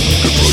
Good